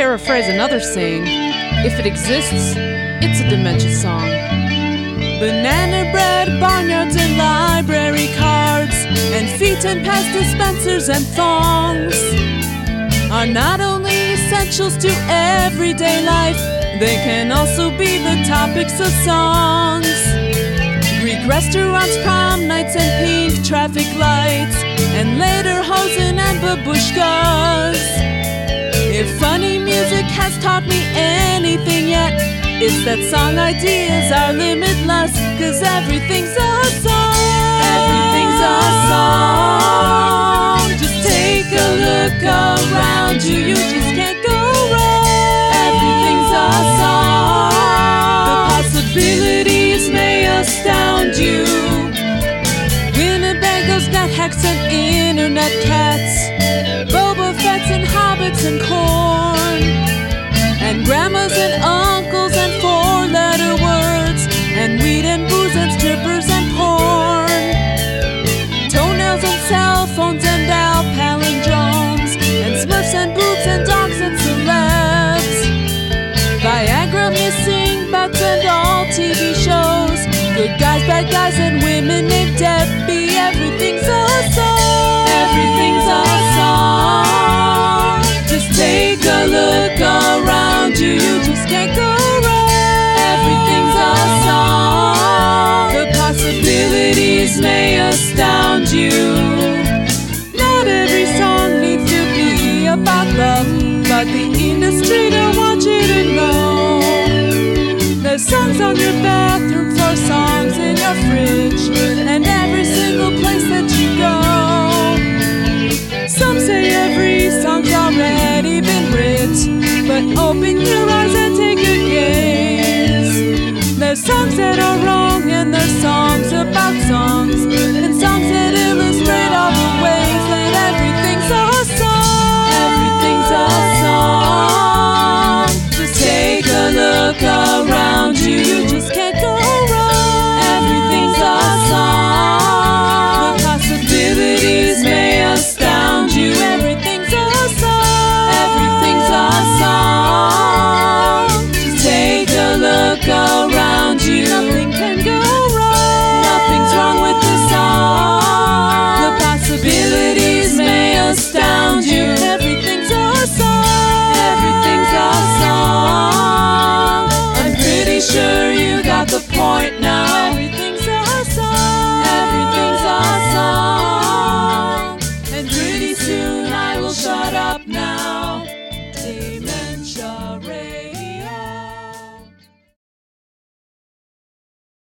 paraphrase another saying, if it exists, it's a dementia song. Banana bread, barnyards, and library cards, and feet and Pez dispensers and thongs are not only essentials to everyday life, they can also be the topics of songs. Greek restaurants, prom nights, and pink traffic lights, and lederhosen and babushkas. If funny music has taught me anything yet, it's that song ideas are limitless, cause everything's a song. Everything's a song. Just take a look around you, you just can't go wrong. Everything's a song. The possibilities may astound you. Winnebago's got hacks and internet cats, Boba and hobbits and corn, and grandmas and uncles and four-letter words, and weed and booze and strippers and porn, toenails and cell phones and Al palindromes, and Smurfs and boobs and dogs and celebs, Viagra, missing bats and all TV shows, good guys, bad guys, and a look around you. You just can't go wrong. Everything's a song. The possibilities may astound you. Not every song needs to be about love, but the industry don't want you to know. There's songs on your bathroom floor, songs in your fridge, and every single place that you go. But open your eyes and take a gaze. There's songs that are wrong, and there's songs about point now.